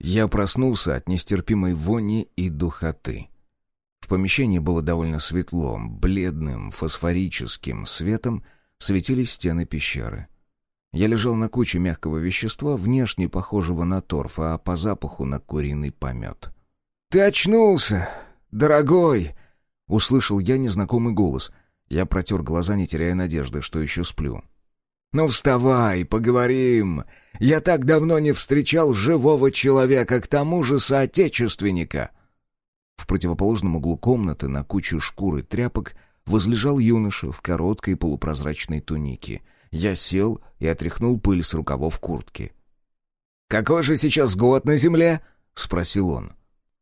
Я проснулся от нестерпимой вони и духоты. В помещении было довольно светло, бледным фосфорическим светом светились стены пещеры. Я лежал на куче мягкого вещества, внешне похожего на торф, а по запаху на куриный помет. «Ты очнулся, дорогой!» — услышал я незнакомый голос. Я протер глаза, не теряя надежды, что еще сплю. «Ну вставай, поговорим! Я так давно не встречал живого человека, к тому же соотечественника!» В противоположном углу комнаты на куче шкуры тряпок возлежал юноша в короткой полупрозрачной тунике. Я сел и отряхнул пыль с рукавов куртки. «Какой же сейчас год на Земле?» — спросил он.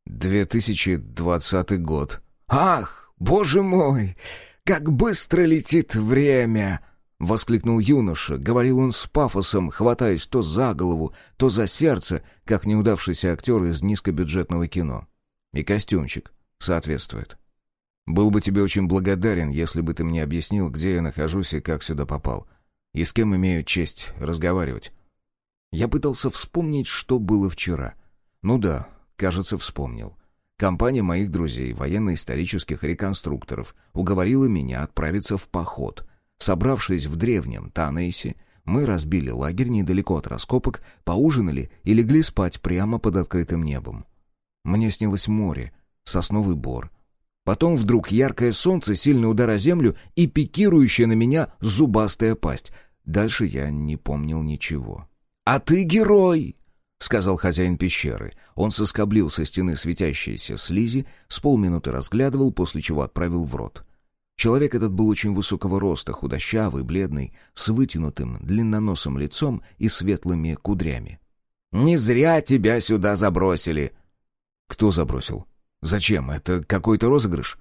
«Две тысячи двадцатый год». «Ах, боже мой! Как быстро летит время!» — воскликнул юноша. Говорил он с пафосом, хватаясь то за голову, то за сердце, как неудавшийся актер из низкобюджетного кино. И костюмчик соответствует. «Был бы тебе очень благодарен, если бы ты мне объяснил, где я нахожусь и как сюда попал, и с кем имею честь разговаривать». Я пытался вспомнить, что было вчера. Ну да, кажется, вспомнил. Компания моих друзей, военно-исторических реконструкторов, уговорила меня отправиться в поход — Собравшись в древнем Танейсе, мы разбили лагерь недалеко от раскопок, поужинали и легли спать прямо под открытым небом. Мне снилось море, сосновый бор. Потом вдруг яркое солнце, сильный удар о землю и пикирующая на меня зубастая пасть. Дальше я не помнил ничего. «А ты герой!» — сказал хозяин пещеры. Он соскоблил со стены светящиеся слизи, с полминуты разглядывал, после чего отправил в рот. Человек этот был очень высокого роста, худощавый, бледный, с вытянутым, длинноносым лицом и светлыми кудрями. «Не зря тебя сюда забросили!» «Кто забросил? Зачем? Это какой-то розыгрыш?»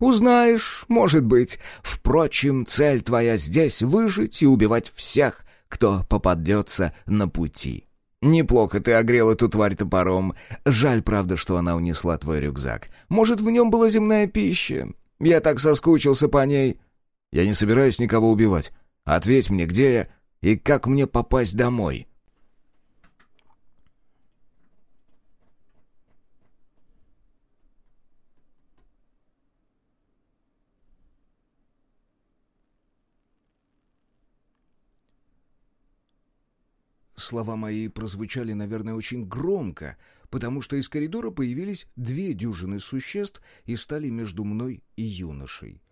«Узнаешь, может быть. Впрочем, цель твоя здесь — выжить и убивать всех, кто попадется на пути. Неплохо ты огрел эту тварь топором. Жаль, правда, что она унесла твой рюкзак. Может, в нем была земная пища. Я так соскучился по ней. Я не собираюсь никого убивать. Ответь мне, где я и как мне попасть домой?» Слова мои прозвучали, наверное, очень громко, потому что из коридора появились две дюжины существ и стали между мной и юношей.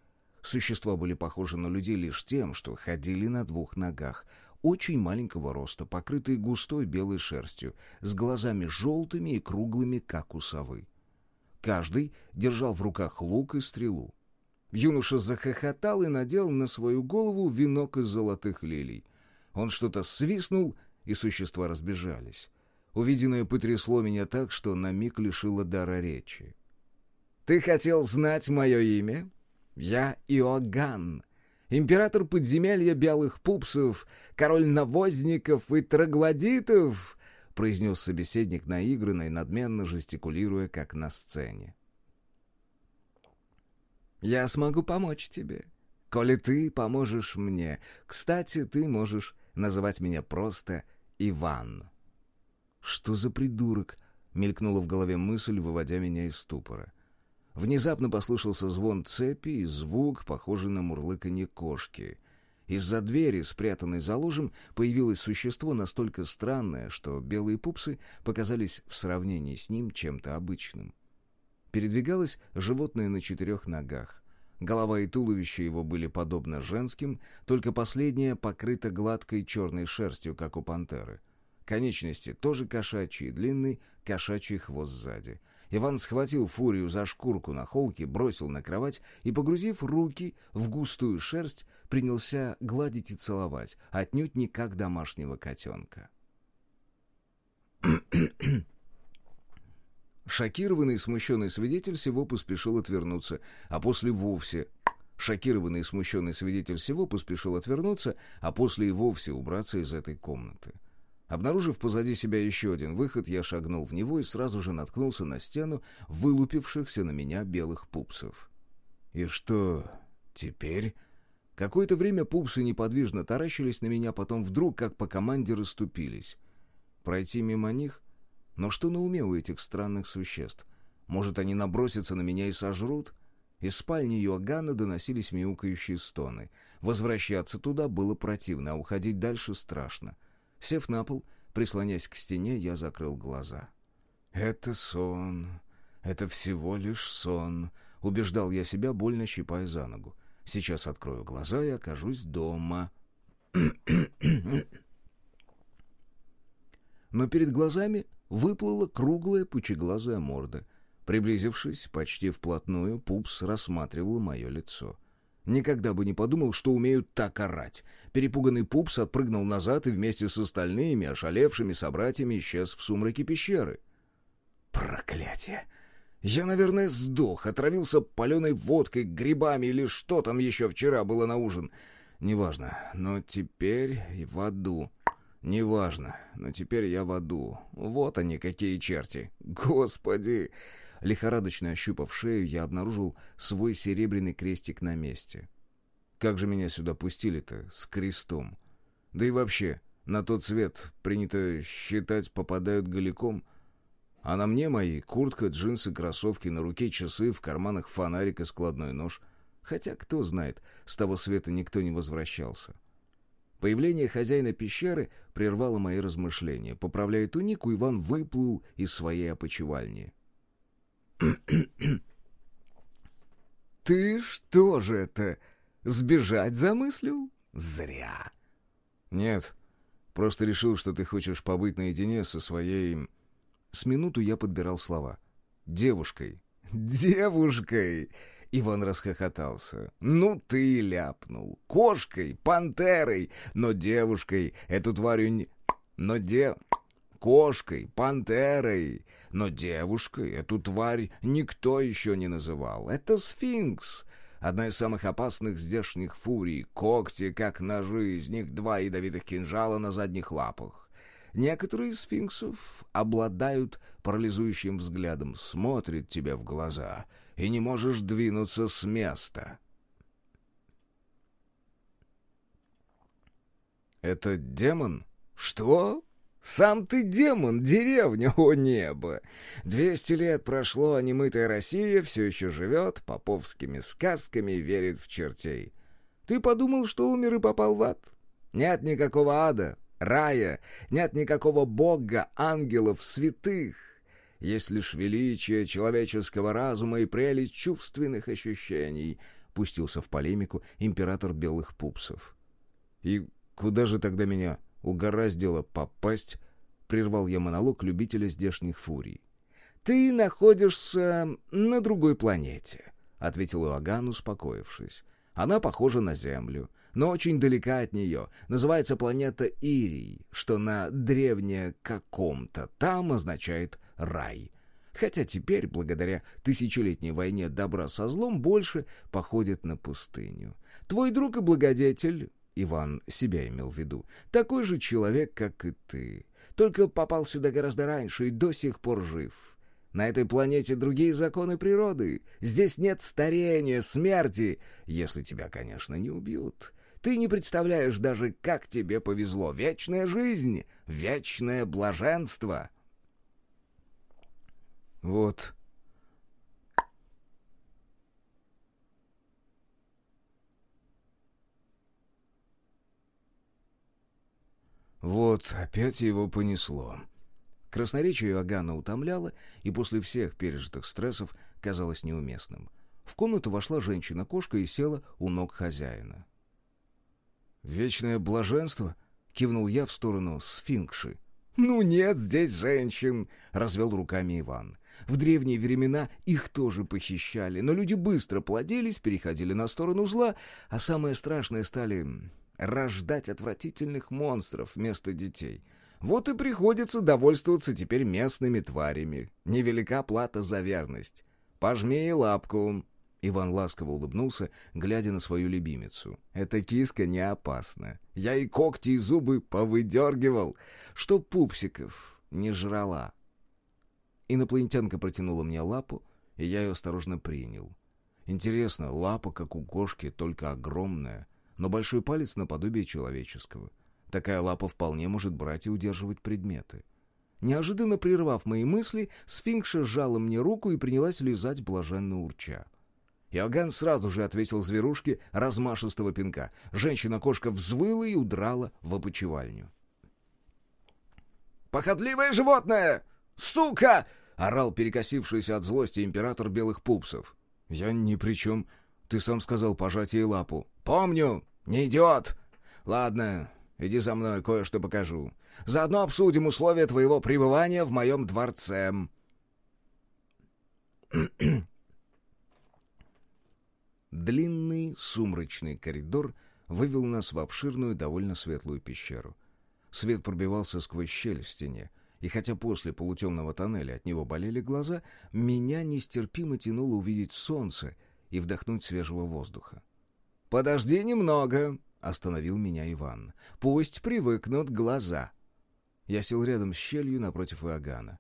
Существа были похожи на людей лишь тем, что ходили на двух ногах, очень маленького роста, покрытые густой белой шерстью, с глазами желтыми и круглыми, как у совы. Каждый держал в руках лук и стрелу. Юноша захохотал и надел на свою голову венок из золотых лилий. Он что-то свистнул, и существа разбежались. Увиденное потрясло меня так, что на миг лишило дара речи. «Ты хотел знать мое имя? Я Иоганн, император подземелья белых пупсов, король навозников и троглодитов», произнес собеседник наигранно надменно жестикулируя, как на сцене. «Я смогу помочь тебе, коли ты поможешь мне. Кстати, ты можешь называть меня просто Иван». «Что за придурок?» — мелькнула в голове мысль, выводя меня из ступора. Внезапно послышался звон цепи и звук, похожий на мурлыканье кошки. Из-за двери, спрятанной за ложем, появилось существо настолько странное, что белые пупсы показались в сравнении с ним чем-то обычным. Передвигалось животное на четырех ногах. Голова и туловище его были подобно женским, только последнее покрыто гладкой черной шерстью, как у пантеры. Конечности тоже кошачьи, длинный кошачий хвост сзади. Иван схватил фурию за шкурку на холке, бросил на кровать и, погрузив руки в густую шерсть, принялся гладить и целовать, отнюдь не как домашнего котенка. Шокированный и смущенный свидетель всего поспешил отвернуться, а после вовсе... Шокированный и смущенный свидетель всего поспешил отвернуться, а после и вовсе убраться из этой комнаты. Обнаружив позади себя еще один выход, я шагнул в него и сразу же наткнулся на стену вылупившихся на меня белых пупсов. «И что теперь?» Какое-то время пупсы неподвижно таращились на меня, потом вдруг, как по команде, расступились. Пройти мимо них? Но что на уме у этих странных существ? Может, они набросятся на меня и сожрут? Из спальни Йоганна доносились мяукающие стоны. Возвращаться туда было противно, а уходить дальше страшно. Сев на пол, прислонясь к стене, я закрыл глаза. «Это сон. Это всего лишь сон», — убеждал я себя, больно щипая за ногу. «Сейчас открою глаза и окажусь дома». Но перед глазами выплыла круглая пучеглазая морда. Приблизившись почти вплотную, Пупс рассматривал мое лицо. Никогда бы не подумал, что умеют так орать. Перепуганный Пупс отпрыгнул назад и вместе с остальными, ошалевшими собратьями, исчез в сумраке пещеры. Проклятие! Я, наверное, сдох, отравился паленой водкой, грибами или что там еще вчера было на ужин. Неважно, но теперь в аду. Неважно, но теперь я в аду. Вот они, какие черти. Господи! Лихорадочно ощупав шею, я обнаружил свой серебряный крестик на месте. Как же меня сюда пустили-то с крестом? Да и вообще, на тот свет принято считать попадают голиком — а на мне мои куртка, джинсы, кроссовки, на руке часы, в карманах фонарик и складной нож. Хотя, кто знает, с того света никто не возвращался. Появление хозяина пещеры прервало мои размышления. Поправляя тунику, Иван выплыл из своей опочивальни. «Ты что же это, сбежать замыслил? Зря!» «Нет, просто решил, что ты хочешь побыть наедине со своей с минуту я подбирал слова. «Девушкой». «Девушкой!» Иван расхохотался. «Ну ты ляпнул. Кошкой, пантерой, но девушкой, эту тварью не... Но де... Кошкой, пантерой, но девушкой эту тварь никто еще не называл. Это сфинкс, одна из самых опасных здешних фурий. Когти, как ножи, из них два ядовитых кинжала на задних лапах. Некоторые из сфинксов обладают парализующим взглядом, смотрят тебе в глаза, и не можешь двинуться с места. «Это демон?» «Что?» «Сам ты демон, деревня, о небо! Двести лет прошло, а немытая Россия все еще живет поповскими сказками верит в чертей. Ты подумал, что умер и попал в ад? Нет никакого ада, рая, нет никакого бога, ангелов, святых. Есть лишь величие человеческого разума и прелесть чувственных ощущений, пустился в полемику император белых пупсов. И куда же тогда меня угораздило попасть, прервал я монолог любителя здешних фурий. Ты находишься на другой планете, ответил Иоганн, успокоившись. Она похожа на Землю но очень далека от нее. Называется планета Ирий, что на древне каком-то там означает «рай». Хотя теперь, благодаря тысячелетней войне добра со злом, больше походит на пустыню. Твой друг и благодетель, Иван себя имел в виду, такой же человек, как и ты, только попал сюда гораздо раньше и до сих пор жив. На этой планете другие законы природы. Здесь нет старения, смерти, если тебя, конечно, не убьют. Ты не представляешь даже, как тебе повезло. Вечная жизнь, вечное блаженство. Вот. Вот, опять его понесло. Красноречие Иоганна утомляло, и после всех пережитых стрессов казалось неуместным. В комнату вошла женщина-кошка и села у ног хозяина. «Вечное блаженство?» — кивнул я в сторону сфинкши. «Ну нет здесь женщин!» — развел руками Иван. В древние времена их тоже похищали, но люди быстро плодились, переходили на сторону зла, а самое страшное стали рождать отвратительных монстров вместо детей. Вот и приходится довольствоваться теперь местными тварями. Невелика плата за верность. Пожми лапку, Иван ласково улыбнулся, глядя на свою любимицу. «Эта киска не опасна. Я и когти, и зубы повыдергивал, что пупсиков не жрала». Инопланетянка протянула мне лапу, и я ее осторожно принял. Интересно, лапа, как у кошки, только огромная, но большой палец наподобие человеческого. Такая лапа вполне может брать и удерживать предметы. Неожиданно прервав мои мысли, сфинкша сжала мне руку и принялась лизать блаженно урча. Иоганн сразу же ответил зверушке размашистого пинка. Женщина-кошка взвыла и удрала в опочивальню. «Похотливое животное! Сука!» — орал перекосившийся от злости император белых пупсов. «Я ни при чем. Ты сам сказал пожать ей лапу». «Помню! Не идиот! Ладно, иди за мной, кое-что покажу. Заодно обсудим условия твоего пребывания в моем дворце». Длинный сумрачный коридор вывел нас в обширную, довольно светлую пещеру. Свет пробивался сквозь щель в стене, и хотя после полутемного тоннеля от него болели глаза, меня нестерпимо тянуло увидеть солнце и вдохнуть свежего воздуха. «Подожди немного», — остановил меня Иван. «Пусть привыкнут глаза». Я сел рядом с щелью напротив Иоганна.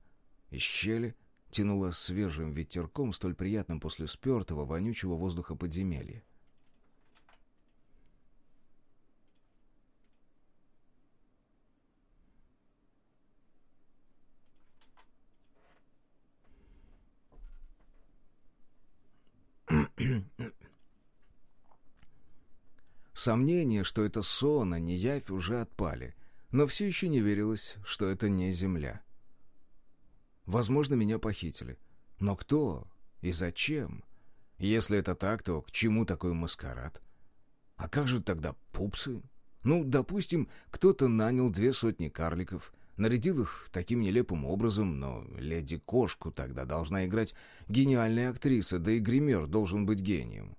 Из щели тянуло свежим ветерком, столь приятным после спертого, вонючего воздуха подземелья. Сомнения, что это сон, а не явь, уже отпали, но все еще не верилось, что это не земля. Возможно, меня похитили. Но кто и зачем? Если это так, то к чему такой маскарад? А как же тогда пупсы? Ну, допустим, кто-то нанял две сотни карликов, нарядил их таким нелепым образом, но леди-кошку тогда должна играть гениальная актриса, да и гример должен быть гением.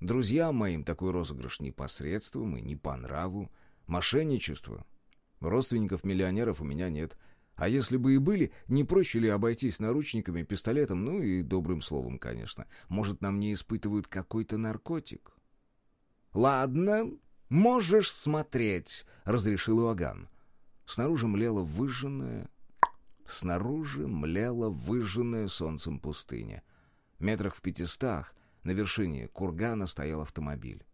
Друзьям моим такой розыгрыш не посредством и не по нраву. Мошенничество. Родственников миллионеров у меня нет — а если бы и были, не проще ли обойтись наручниками, пистолетом, ну и добрым словом, конечно. Может, нам не испытывают какой-то наркотик? «Ладно, можешь смотреть», — разрешил Иоганн. Снаружи млела выжженная... Снаружи млела выжженная солнцем пустыня. Метрах в пятистах на вершине кургана стоял автомобиль.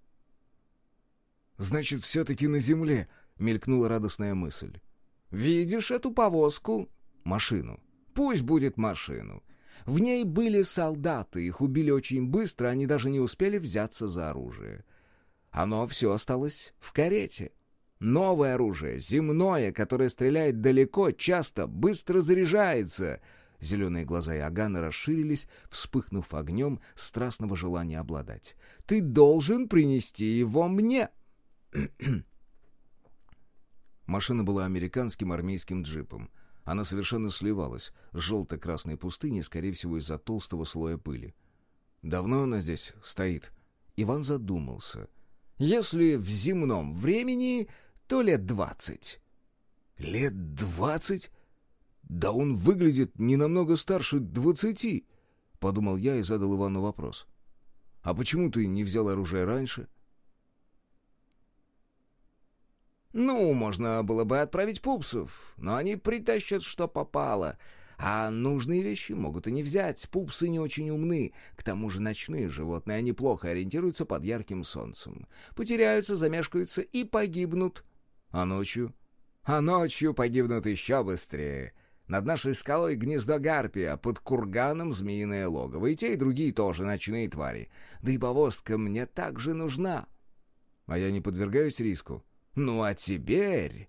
«Значит, все-таки на земле», — мелькнула радостная мысль. «Видишь эту повозку?» «Машину». «Пусть будет машину». В ней были солдаты, их убили очень быстро, они даже не успели взяться за оружие. Оно все осталось в карете. Новое оружие, земное, которое стреляет далеко, часто, быстро заряжается. Зеленые глаза Иоганна расширились, вспыхнув огнем страстного желания обладать. «Ты должен принести его мне!» Машина была американским армейским джипом. Она совершенно сливалась с желто-красной пустыней, скорее всего, из-за толстого слоя пыли. «Давно она здесь стоит?» Иван задумался. «Если в земном времени, то лет двадцать». «Лет двадцать? Да он выглядит не намного старше двадцати», — подумал я и задал Ивану вопрос. «А почему ты не взял оружие раньше?» Ну, можно было бы отправить пупсов, но они притащат, что попало. А нужные вещи могут и не взять. Пупсы не очень умны. К тому же ночные животные, они плохо ориентируются под ярким солнцем. Потеряются, замешкаются и погибнут. А ночью? А ночью погибнут еще быстрее. Над нашей скалой гнездо гарпия, под курганом змеиное логово. И те, и другие тоже ночные твари. Да и повозка мне также нужна. А я не подвергаюсь риску? Ну а теперь...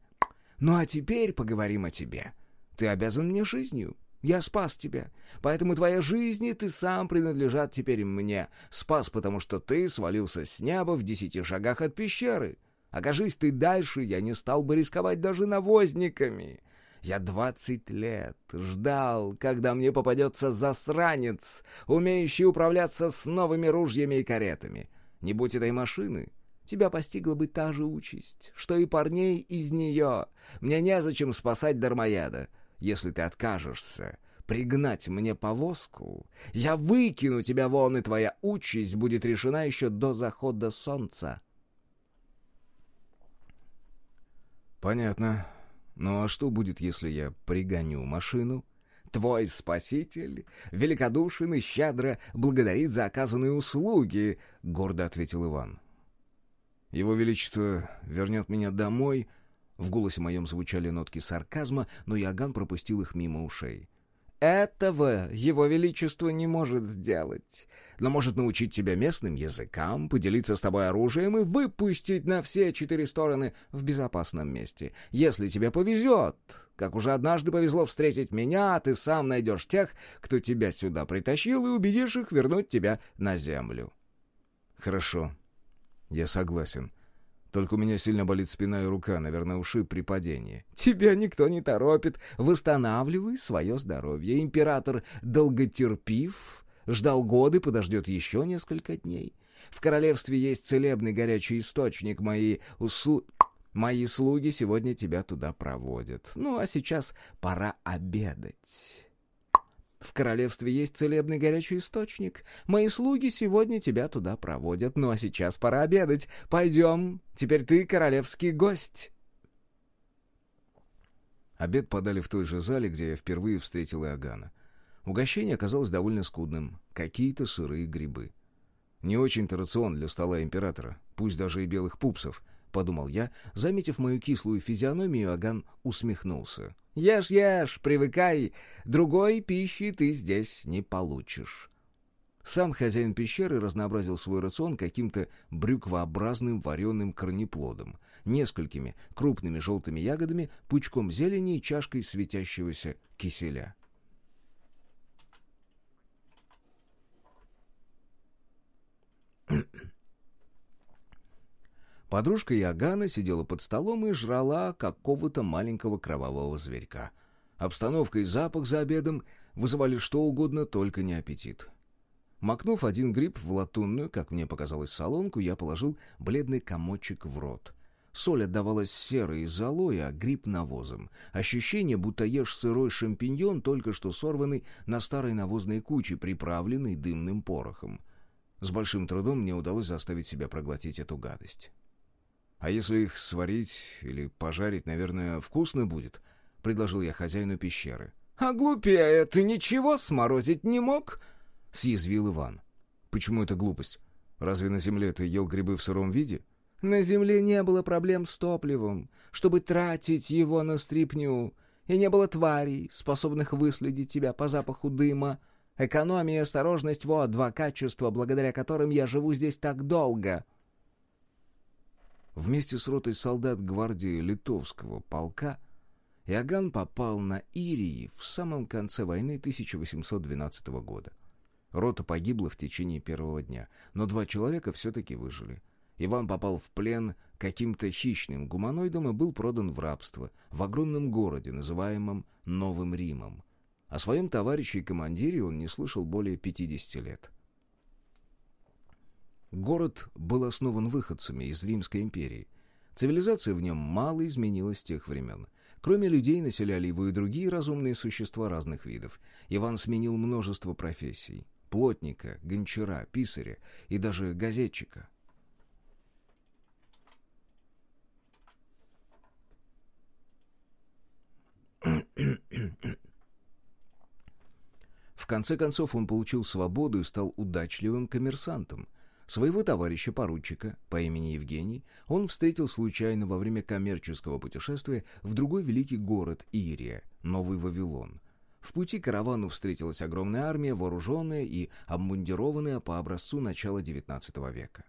Ну а теперь поговорим о тебе. Ты обязан мне жизнью. Я спас тебя. Поэтому твоя жизнь и ты сам принадлежат теперь мне. Спас, потому что ты свалился с неба в десяти шагах от пещеры. Окажись ты дальше, я не стал бы рисковать даже навозниками. Я двадцать лет ждал, когда мне попадется засранец, умеющий управляться с новыми ружьями и каретами. Не будь этой машины, тебя постигла бы та же участь, что и парней из нее. Мне незачем спасать Дармояда. Если ты откажешься пригнать мне повозку, я выкину тебя вон, и твоя участь будет решена еще до захода солнца». «Понятно. Ну а что будет, если я пригоню машину?» Твой спаситель великодушен и щедро благодарит за оказанные услуги, — гордо ответил Иван. Его Величество вернет меня домой, В голосе моем звучали нотки сарказма, но Иоганн пропустил их мимо ушей. Этого его величество не может сделать. Но может научить тебя местным языкам, поделиться с тобой оружием и выпустить на все четыре стороны в безопасном месте. Если тебе повезет, как уже однажды повезло встретить меня, ты сам найдешь тех, кто тебя сюда притащил, и убедишь их вернуть тебя на землю. Хорошо, я согласен. Только у меня сильно болит спина и рука, наверное, уши при падении. Тебя никто не торопит. Восстанавливай свое здоровье. Император долготерпив, ждал годы, подождет еще несколько дней. В королевстве есть целебный горячий источник. Мои усу... Мои слуги сегодня тебя туда проводят. Ну, а сейчас пора обедать. В королевстве есть целебный горячий источник. Мои слуги сегодня тебя туда проводят. Ну а сейчас пора обедать. Пойдем. Теперь ты королевский гость. Обед подали в той же зале, где я впервые встретил Иоганна. Угощение оказалось довольно скудным. Какие-то сырые грибы. Не очень-то рацион для стола императора, пусть даже и белых пупсов, — подумал я. Заметив мою кислую физиономию, Аган усмехнулся. Ешь, ешь, привыкай. Другой пищи ты здесь не получишь. Сам хозяин пещеры разнообразил свой рацион каким-то брюквообразным вареным корнеплодом, несколькими крупными желтыми ягодами, пучком зелени и чашкой светящегося киселя. Подружка Ягана сидела под столом и жрала какого-то маленького кровавого зверька. Обстановка и запах за обедом вызывали что угодно, только не аппетит. Макнув один гриб в латунную, как мне показалось, солонку, я положил бледный комочек в рот. Соль отдавалась серой и золой, а гриб навозом. Ощущение, будто ешь сырой шампиньон, только что сорванный на старой навозной куче, приправленный дымным порохом. С большим трудом мне удалось заставить себя проглотить эту гадость. «А если их сварить или пожарить, наверное, вкусно будет?» — предложил я хозяину пещеры. «А глупее ты ничего сморозить не мог?» — съязвил Иван. «Почему это глупость? Разве на земле ты ел грибы в сыром виде?» «На земле не было проблем с топливом, чтобы тратить его на стрипню, и не было тварей, способных выследить тебя по запаху дыма. Экономия и осторожность — вот два качества, благодаря которым я живу здесь так долго». Вместе с ротой солдат гвардии литовского полка Иоганн попал на Ирии в самом конце войны 1812 года. Рота погибла в течение первого дня, но два человека все-таки выжили. Иван попал в плен каким-то хищным гуманоидом и был продан в рабство в огромном городе, называемом Новым Римом. О своем товарище и командире он не слышал более 50 лет. Город был основан выходцами из Римской империи. Цивилизация в нем мало изменилась с тех времен. Кроме людей населяли его и другие разумные существа разных видов. Иван сменил множество профессий. Плотника, гончара, писаря и даже газетчика. В конце концов он получил свободу и стал удачливым коммерсантом – Своего товарища-поручика по имени Евгений он встретил случайно во время коммерческого путешествия в другой великий город Ирия, Новый Вавилон. В пути каравану встретилась огромная армия, вооруженная и обмундированная по образцу начала XIX века.